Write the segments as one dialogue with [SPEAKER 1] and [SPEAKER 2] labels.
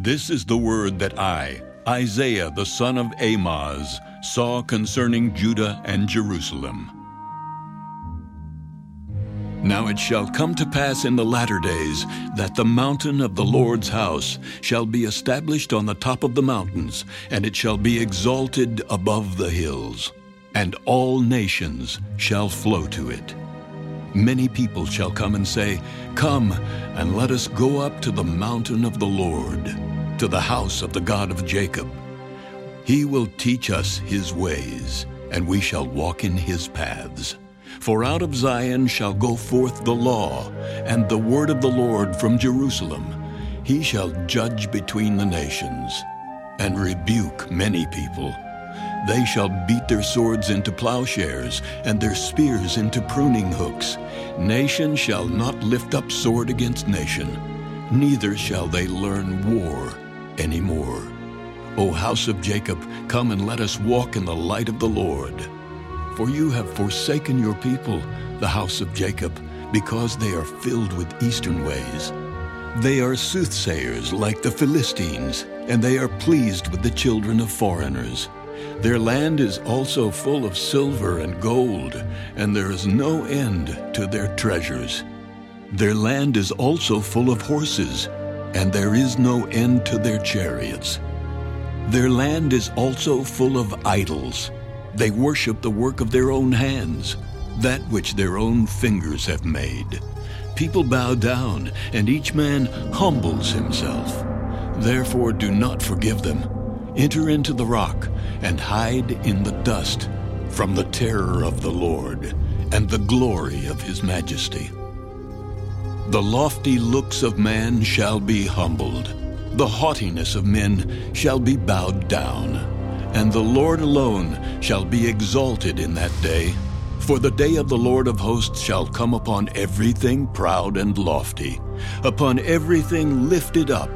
[SPEAKER 1] This is the word that I, Isaiah the son of Amoz, saw concerning Judah and Jerusalem. Now it shall come to pass in the latter days that the mountain of the Lord's house shall be established on the top of the mountains, and it shall be exalted above the hills, and all nations shall flow to it. Many people shall come and say, Come, and let us go up to the mountain of the Lord, to the house of the God of Jacob. He will teach us his ways, and we shall walk in his paths. For out of Zion shall go forth the law, and the word of the Lord from Jerusalem. He shall judge between the nations, and rebuke many people. They shall beat their swords into plowshares, and their spears into pruning hooks. Nation shall not lift up sword against nation, neither shall they learn war any more. O house of Jacob, come and let us walk in the light of the Lord. For you have forsaken your people, the house of Jacob, because they are filled with eastern ways. They are soothsayers like the Philistines, and they are pleased with the children of foreigners. Their land is also full of silver and gold, and there is no end to their treasures. Their land is also full of horses, and there is no end to their chariots. Their land is also full of idols. They worship the work of their own hands, that which their own fingers have made. People bow down, and each man humbles himself. Therefore do not forgive them. Enter into the rock, and hide in the dust from the terror of the Lord and the glory of his majesty. The lofty looks of man shall be humbled the haughtiness of men shall be bowed down, and the Lord alone shall be exalted in that day. For the day of the Lord of hosts shall come upon everything proud and lofty, upon everything lifted up,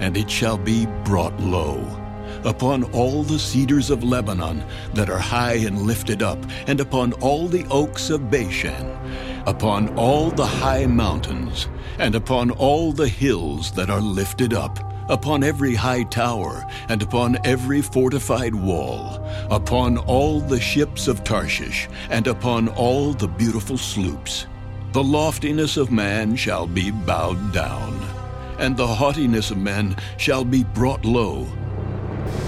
[SPEAKER 1] and it shall be brought low. Upon all the cedars of Lebanon that are high and lifted up, and upon all the oaks of Bashan, upon all the high mountains, and upon all the hills that are lifted up, upon every high tower, and upon every fortified wall, upon all the ships of Tarshish, and upon all the beautiful sloops. The loftiness of man shall be bowed down, and the haughtiness of men shall be brought low.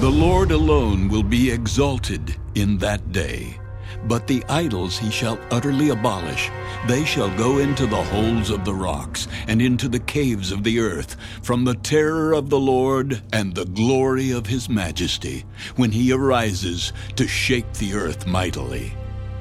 [SPEAKER 1] The Lord alone will be exalted in that day. But the idols he shall utterly abolish. They shall go into the holes of the rocks, and into the caves of the earth, from the terror of the Lord and the glory of his majesty, when he arises to shake the earth mightily.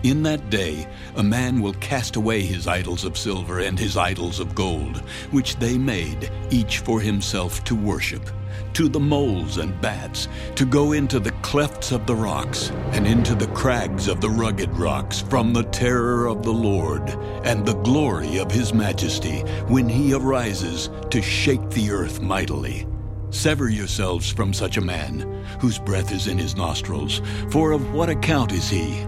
[SPEAKER 1] In that day a man will cast away his idols of silver and his idols of gold, which they made, each for himself to worship to the moles and bats, to go into the clefts of the rocks, and into the crags of the rugged rocks, from the terror of the Lord, and the glory of his majesty, when he arises to shake the earth mightily. Sever yourselves from such a man, whose breath is in his nostrils, for of what account is he?